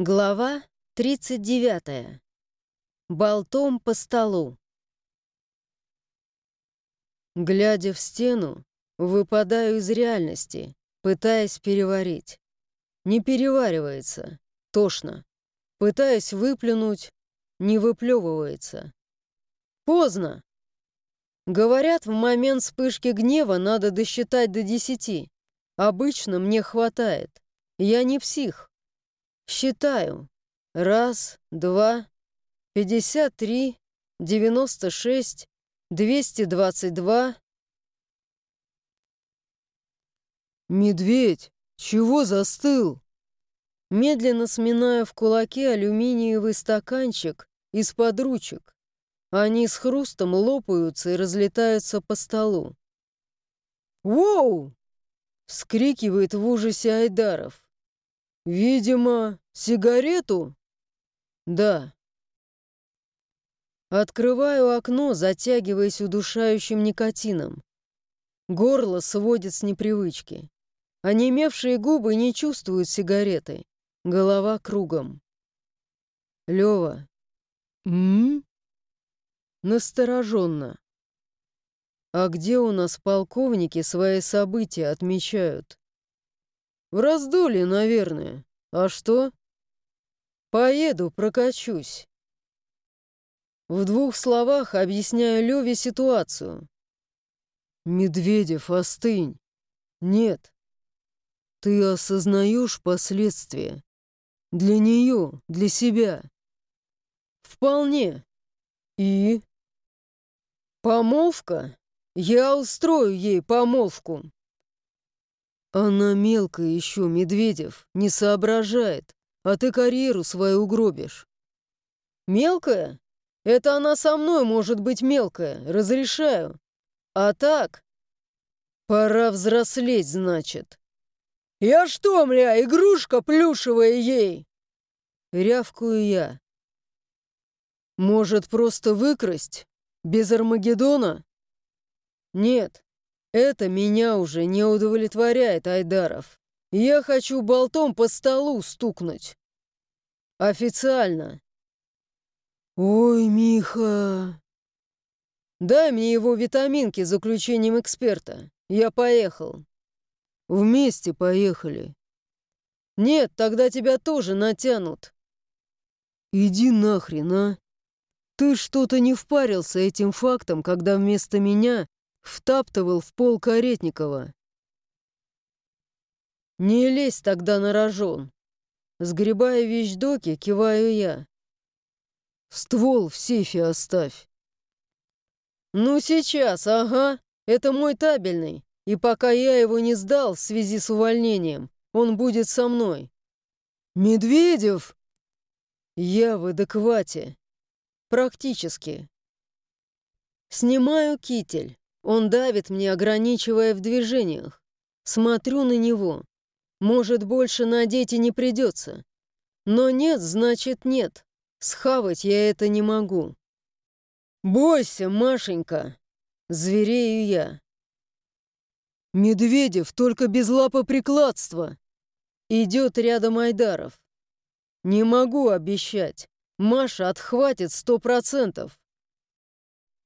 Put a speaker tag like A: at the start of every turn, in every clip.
A: Глава 39. Болтом по столу. Глядя в стену, выпадаю из реальности, пытаясь переварить. Не переваривается, тошно. Пытаясь выплюнуть, не выплевывается. Поздно. Говорят, в момент вспышки гнева надо досчитать до десяти. Обычно мне хватает. Я не псих. Считаю. Раз, два, пятьдесят три, девяносто шесть, двести двадцать два.
B: «Медведь, чего застыл?»
A: Медленно сминаю в кулаке алюминиевый стаканчик из-под ручек. Они с хрустом лопаются и разлетаются по столу.
B: «Воу!» — вскрикивает в ужасе Айдаров. «Видимо, сигарету?»
A: «Да». Открываю окно, затягиваясь удушающим никотином. Горло сводит с непривычки. Онемевшие губы не чувствуют сигареты. Голова кругом. Лёва.
B: «М?»,
A: Настороженно. А где у нас полковники свои события отмечают? В раздолье, наверное. А что? Поеду, прокачусь. В двух словах объясняю Леве ситуацию.
B: Медведев, остынь. Нет. Ты осознаешь последствия. Для нее, для себя.
A: Вполне.
B: И?
A: Помолвка? Я устрою ей помолвку.
B: Она мелкая еще, Медведев, не соображает, а ты карьеру свою угробишь.
A: Мелкая? Это она со мной может быть мелкая, разрешаю. А так? Пора взрослеть, значит. Я что, мля, игрушка плюшевая ей? Рявкую я. Может, просто выкрасть? Без Армагеддона? Нет, это меня уже не удовлетворяет, Айдаров. Я хочу болтом по столу стукнуть. Официально.
B: Ой, Миха.
A: Дай мне его витаминки заключением эксперта. Я поехал.
B: Вместе поехали.
A: Нет, тогда тебя тоже натянут.
B: Иди нахрен, а. Ты что-то не впарился этим фактом, когда вместо меня втаптывал в пол Каретникова.
A: «Не лезь тогда на рожон!» Сгребая вещдоки, киваю я.
B: «Ствол в сейфе оставь!»
A: «Ну сейчас, ага, это мой табельный, и пока я его не сдал в связи с увольнением, он будет со мной».
B: «Медведев!»
A: «Я в адеквате. Практически. Снимаю китель. Он давит мне, ограничивая в движениях. Смотрю на него. Может, больше надеть и не придется. Но нет, значит нет. Схавать я это не могу. «Бойся, Машенька!» Зверею я.
B: «Медведев, только без лапоприкладства!»
A: Идет рядом Айдаров. «Не могу обещать. Маша отхватит сто процентов».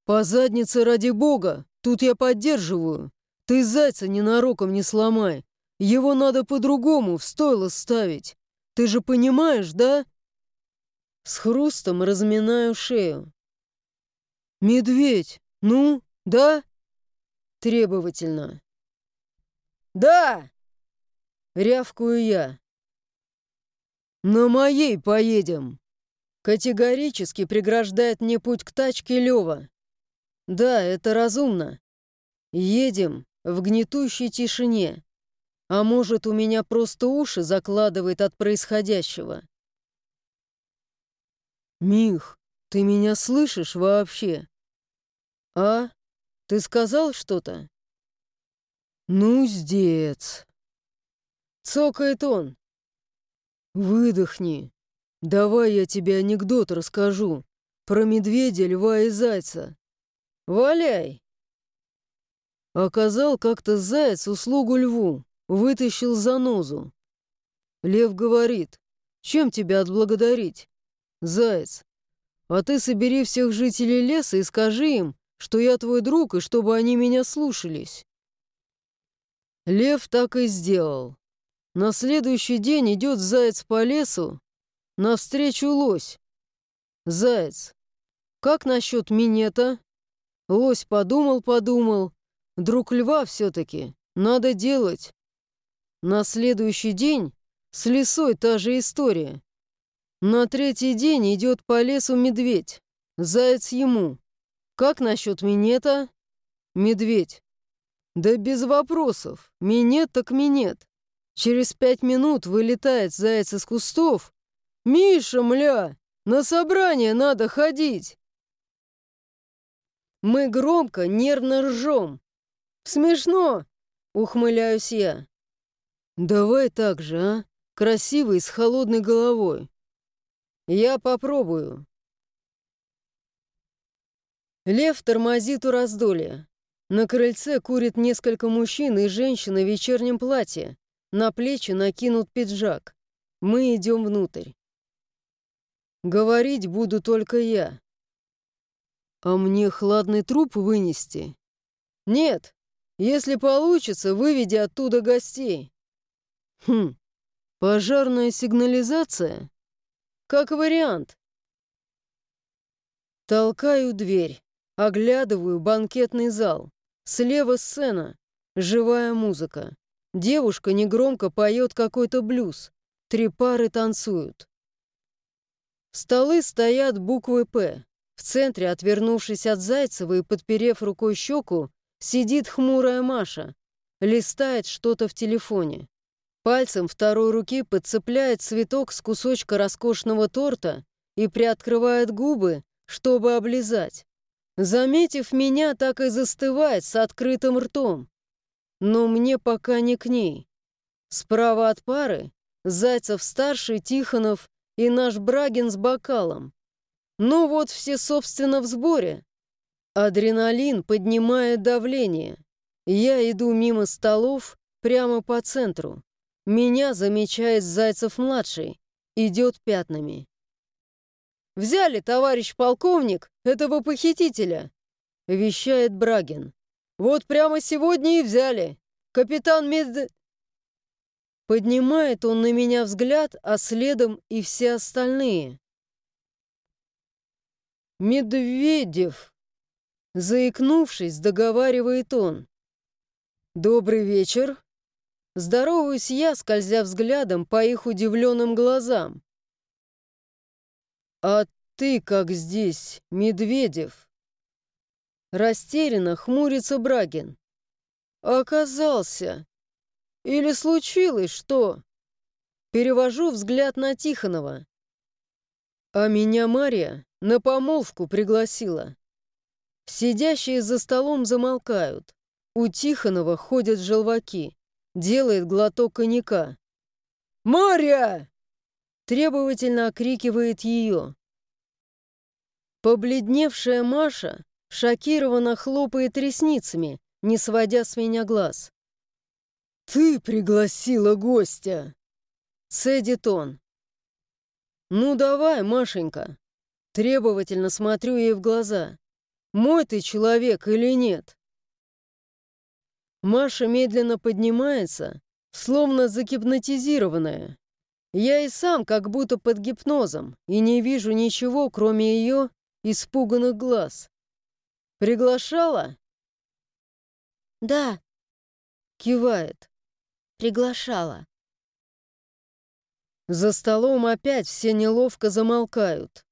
B: «По заднице ради бога!» Тут я поддерживаю. Ты зайца ненароком не сломай. Его надо по-другому в стойло ставить. Ты же понимаешь, да?
A: С хрустом разминаю шею.
B: Медведь, ну, да?
A: Требовательно. Да! Рявкую я.
B: На моей поедем.
A: Категорически преграждает мне путь к тачке Лева. Да, это разумно. Едем в гнетущей тишине. А может, у меня просто уши закладывает от происходящего.
B: Мих, ты меня слышишь вообще?
A: А? Ты сказал что-то?
B: Ну, здец.
A: Цокает он.
B: Выдохни. Давай я тебе анекдот расскажу. Про медведя, льва и зайца.
A: «Валяй!»
B: Оказал как-то заяц услугу льву, вытащил занозу. Лев говорит, Чем тебя отблагодарить? Заяц, а ты собери всех жителей леса и скажи им, что я твой друг и чтобы они меня слушались. Лев так и сделал. На следующий день идет заяц по лесу, навстречу лось. Заяц, как насчет минета? Лось подумал-подумал. Друг льва все-таки, надо делать. На следующий день с лисой та же история. На третий день идет по лесу медведь. Заяц ему. Как насчет минета? Медведь. Да без вопросов. Минет так минет. Через пять минут вылетает заяц из кустов. «Миша, мля, на собрание надо ходить!» Мы громко, нервно ржем. «Смешно!» — ухмыляюсь я. «Давай так же, а? Красивый, с холодной головой». «Я попробую». Лев тормозит у раздолья. На крыльце курит несколько мужчин и женщина в вечернем платье. На плечи накинут пиджак. Мы идем внутрь. Говорить буду только я. А мне хладный труп вынести? Нет, если получится, выведи оттуда гостей. Хм, пожарная сигнализация? Как вариант. Толкаю дверь, оглядываю банкетный зал. Слева сцена, живая музыка. Девушка негромко поет какой-то блюз. Три пары танцуют. Столы стоят буквы «П». В центре, отвернувшись от Зайцева и подперев рукой щеку, сидит хмурая Маша, листает что-то в телефоне. Пальцем второй руки подцепляет цветок с кусочка роскошного торта и приоткрывает губы, чтобы облизать. Заметив меня, так и застывает с открытым ртом. Но мне пока не к ней. Справа от пары Зайцев-старший, Тихонов и наш Брагин с бокалом. Ну вот все, собственно, в сборе. Адреналин поднимает давление. Я иду мимо столов прямо по центру. Меня замечает Зайцев-младший. Идет пятнами. «Взяли, товарищ полковник, этого похитителя!» — вещает Брагин. «Вот прямо сегодня и взяли. Капитан Мед...» Поднимает он на меня взгляд, а следом и все остальные. «Медведев!» Заикнувшись, договаривает он. «Добрый вечер!» Здороваюсь я, скользя взглядом по их удивленным глазам. «А ты как здесь, Медведев?» Растерянно хмурится Брагин. «Оказался. Или случилось что?» Перевожу взгляд на Тихонова. А меня Мария на помолвку пригласила. Сидящие за столом замолкают. У Тихонова ходят желваки. Делает глоток коньяка. «Мария!» Требовательно окрикивает ее. Побледневшая Маша шокированно хлопает ресницами, не сводя с меня глаз. «Ты пригласила гостя!» Цедит он. «Ну давай, Машенька!» Требовательно смотрю ей в глаза. «Мой ты человек или нет?» Маша медленно поднимается, словно загипнотизированная. Я и сам как будто под гипнозом и не вижу ничего, кроме ее испуганных глаз. «Приглашала?»
C: «Да», —
B: кивает.
C: «Приглашала».
B: За столом опять все неловко замолкают.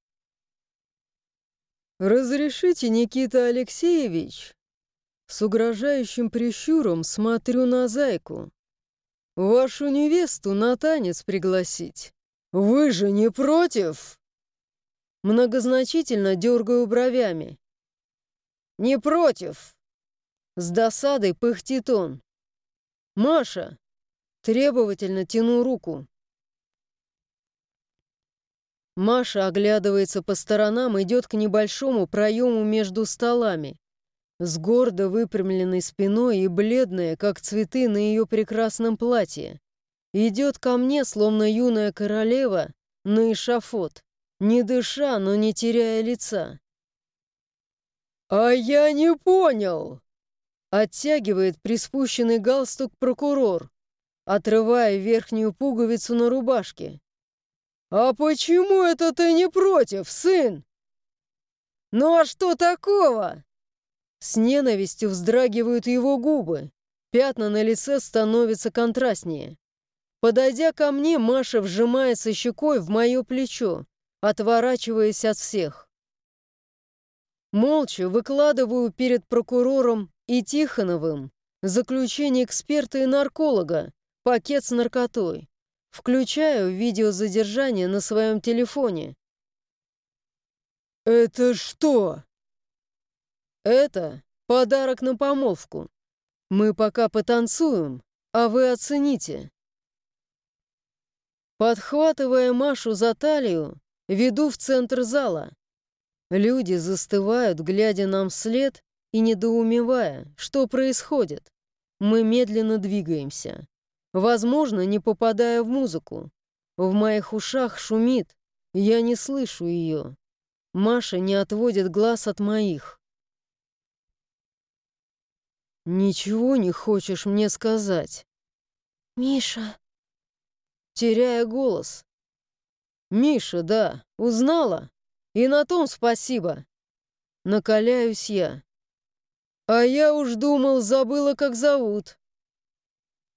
B: «Разрешите, Никита Алексеевич?» С угрожающим прищуром смотрю на зайку. «Вашу невесту на танец пригласить. Вы же не против?» Многозначительно дергаю бровями. «Не против!» С досадой пыхтит он. «Маша!» Требовательно тяну руку. Маша оглядывается по сторонам, идет к небольшому проему между столами. С гордо выпрямленной спиной и бледная, как цветы на ее прекрасном платье. Идет ко мне, словно юная королева,
A: на эшафот, не дыша, но не теряя лица. «А я не понял!» Оттягивает приспущенный галстук прокурор, отрывая верхнюю пуговицу на рубашке. «А почему это ты не против, сын?» «Ну а что такого?» С ненавистью вздрагивают его губы. Пятна на лице становятся контрастнее. Подойдя ко мне, Маша вжимается щекой в мое плечо, отворачиваясь от всех. Молча выкладываю перед прокурором и Тихоновым заключение эксперта и нарколога, пакет с наркотой. Включаю видеозадержание на своем телефоне. «Это что?» «Это подарок на помолвку. Мы пока потанцуем, а вы оцените». Подхватывая Машу за талию, веду в центр зала. Люди застывают, глядя нам вслед и недоумевая, что происходит. Мы медленно двигаемся. Возможно, не попадая в музыку. В моих ушах шумит, я не слышу ее. Маша не отводит глаз от моих. «Ничего не хочешь мне сказать?»
C: «Миша...»
A: Теряя голос. «Миша, да, узнала? И на том спасибо!» Накаляюсь я. «А я уж думал, забыла, как зовут».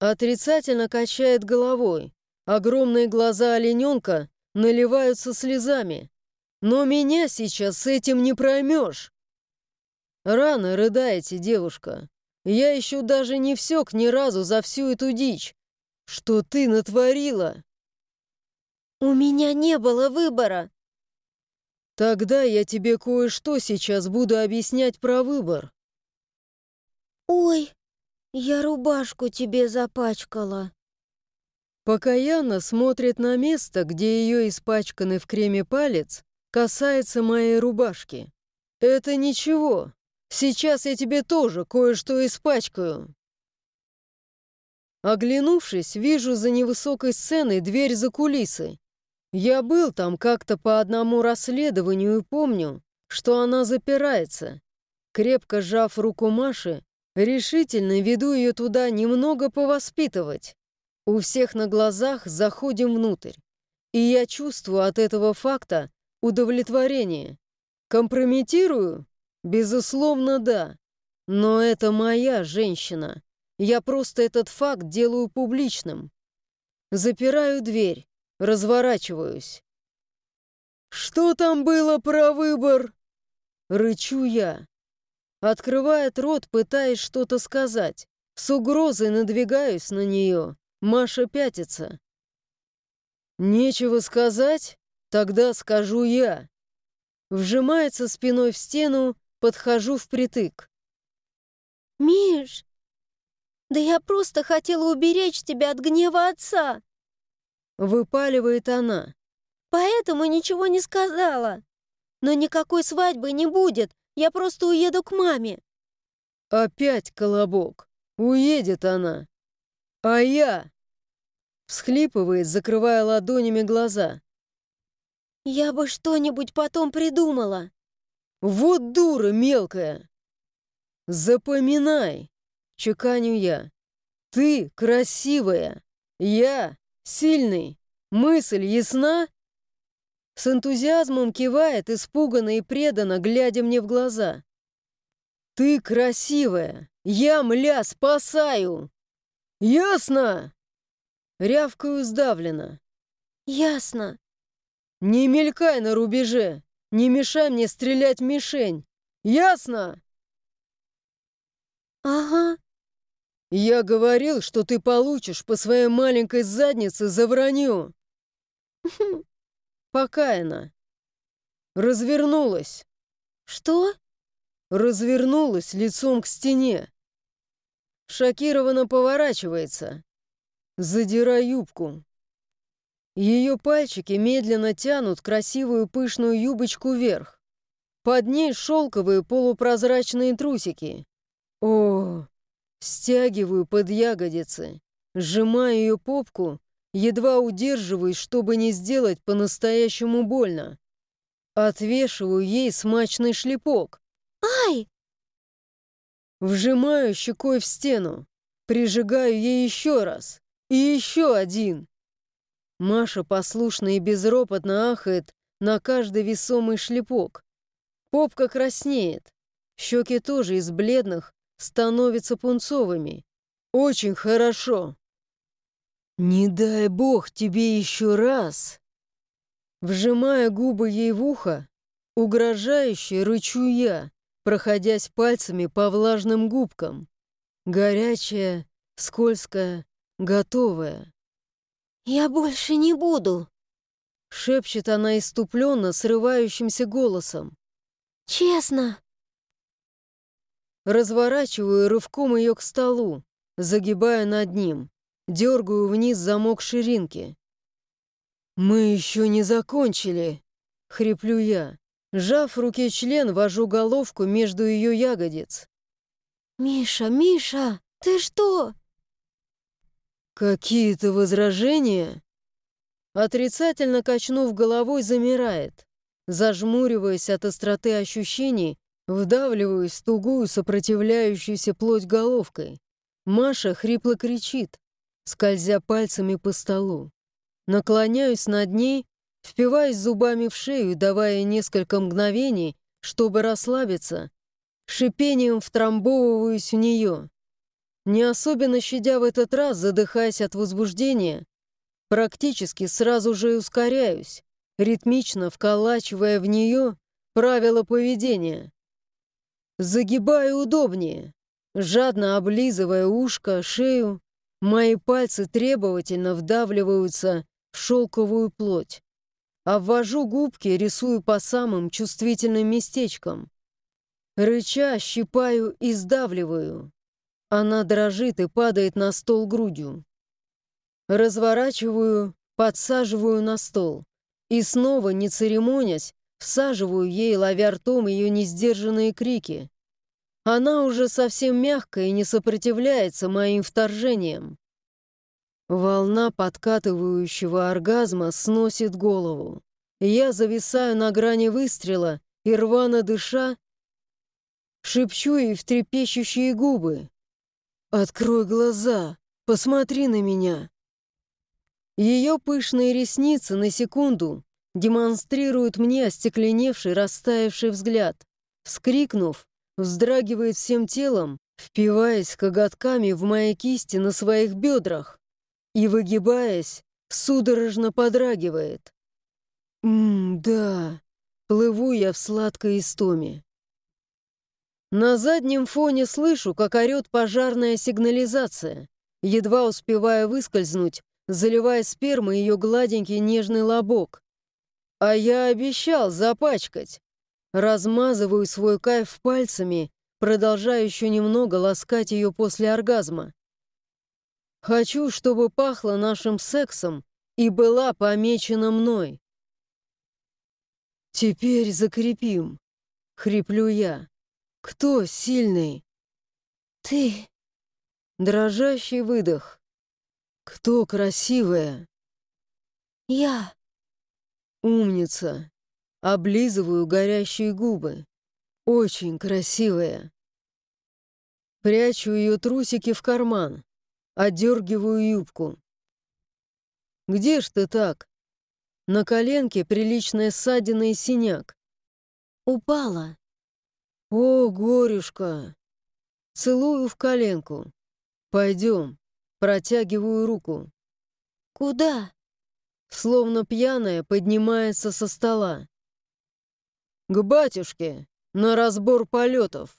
A: Отрицательно качает головой. Огромные глаза олененка наливаются слезами. Но меня сейчас с этим не проймешь. Рано рыдаете, девушка. Я еще даже не всек ни разу за всю эту дичь. Что ты натворила?
C: У меня не было выбора.
A: Тогда я тебе кое-что сейчас буду объяснять про выбор.
C: Ой, я рубашку тебе запачкала.
A: Покаянно смотрит на место, где ее испачканный в креме палец касается моей рубашки. Это ничего. Сейчас я тебе тоже кое-что испачкаю. Оглянувшись, вижу за невысокой сценой дверь за кулисы. Я был там как-то по одному расследованию и помню, что она запирается. Крепко сжав руку Маши, Решительно веду ее туда немного повоспитывать. У всех на глазах заходим внутрь. И я чувствую от этого факта удовлетворение. Компрометирую? Безусловно, да. Но это моя женщина. Я просто этот факт делаю публичным. Запираю дверь, разворачиваюсь. «Что там было про выбор?» Рычу я. Открывает рот, пытаясь что-то сказать. С угрозой надвигаюсь на нее. Маша пятится. «Нечего сказать? Тогда скажу я». Вжимается спиной в стену, подхожу впритык.
C: «Миш, да я просто хотела уберечь тебя от гнева отца!»
A: Выпаливает она.
C: «Поэтому ничего не сказала. Но никакой свадьбы не будет, я просто уеду к маме».
A: «Опять колобок. Уедет она. А я...» Всхлипывает, закрывая ладонями глаза.
C: «Я бы что-нибудь потом придумала».
A: «Вот дура мелкая!» «Запоминай!» — чеканю я. «Ты красивая, я сильный. Мысль ясна?» С энтузиазмом кивает, испуганно и преданно, глядя мне в глаза. «Ты красивая! Я, мля, спасаю! Ясно?» Рявкаю сдавленно.
C: «Ясно!»
A: «Не мелькай на рубеже! Не мешай мне стрелять в мишень! Ясно?»
C: «Ага».
A: «Я говорил, что ты получишь по своей маленькой заднице за вранье!» Покаяна. Развернулась.
C: Что?
A: Развернулась лицом к стене. Шокированно поворачивается. Задирай юбку. Ее пальчики медленно тянут красивую пышную юбочку вверх. Под ней шелковые полупрозрачные трусики. О, стягиваю под ягодицы, сжимаю ее попку едва удерживаюсь, чтобы не сделать по-настоящему больно. Отвешиваю ей смачный шлепок.
C: «Ай!»
A: Вжимаю щекой в стену, прижигаю ей еще раз. И еще один. Маша послушно и безропотно ахает на каждый весомый шлепок. Попка краснеет. Щеки тоже из бледных становятся пунцовыми. Очень хорошо. Не дай бог тебе еще раз. Вжимая губы ей в ухо, угрожающе рычу я, проходясь пальцами по влажным губкам. Горячая, скользкая, готовая.
C: «Я больше не буду», —
A: шепчет она иступленно, срывающимся голосом.
C: «Честно».
A: Разворачиваю рывком ее к столу, загибая над ним, дергаю вниз замок ширинки. «Мы еще не закончили», — хриплю я. Сжав в руке член, вожу головку между ее ягодиц.
C: «Миша, Миша, ты что?»
A: «Какие-то возражения?» Отрицательно качнув головой, замирает. Зажмуриваясь от остроты ощущений, вдавливаюсь в тугую сопротивляющуюся плоть головкой. Маша хрипло кричит, скользя пальцами по столу. Наклоняюсь над ней, впиваясь зубами в шею, давая несколько мгновений, чтобы расслабиться, шипением втрамбовываюсь в нее. Не особенно щадя в этот раз, задыхаясь от возбуждения, практически сразу же ускоряюсь, ритмично вколачивая в нее правила поведения. Загибаю удобнее, жадно облизывая ушко, шею, мои пальцы требовательно вдавливаются в шелковую плоть. Обвожу губки, рисую по самым чувствительным местечкам. Рыча, щипаю и сдавливаю. Она дрожит и падает на стол грудью. Разворачиваю, подсаживаю на стол. И снова, не церемонясь, всаживаю ей, ловя ртом ее несдержанные крики. Она уже совсем мягкая и не сопротивляется моим вторжениям. Волна подкатывающего оргазма сносит голову. Я зависаю на грани выстрела и, рвано дыша, шепчу ей в трепещущие губы. «Открой глаза, посмотри на меня». Ее пышные ресницы на секунду демонстрируют мне остекленевший, растаявший взгляд. Вскрикнув, вздрагивает всем телом, впиваясь коготками в мои кисти на своих бедрах и, выгибаясь, судорожно подрагивает. Ммм, да, плыву я в сладкой истоме. На заднем фоне слышу, как орёт пожарная сигнализация, едва успевая выскользнуть, заливая спермой ее гладенький нежный лобок. А я обещал запачкать. Размазываю свой кайф пальцами, продолжая еще немного ласкать ее после оргазма. Хочу, чтобы пахло нашим сексом и была помечена мной. «Теперь закрепим», — хриплю я. «Кто сильный?»
C: «Ты».
A: Дрожащий выдох. «Кто красивая?»
C: «Я».
A: «Умница». Облизываю горящие губы. Очень красивая. Прячу ее трусики в карман. Одергиваю юбку. «Где ж ты так?» На коленке приличная ссадина и синяк.
C: «Упала».
A: «О, горюшка!» Целую в коленку. «Пойдем». Протягиваю руку.
C: «Куда?»
A: Словно пьяная поднимается со стола. «К батюшке, на разбор полетов».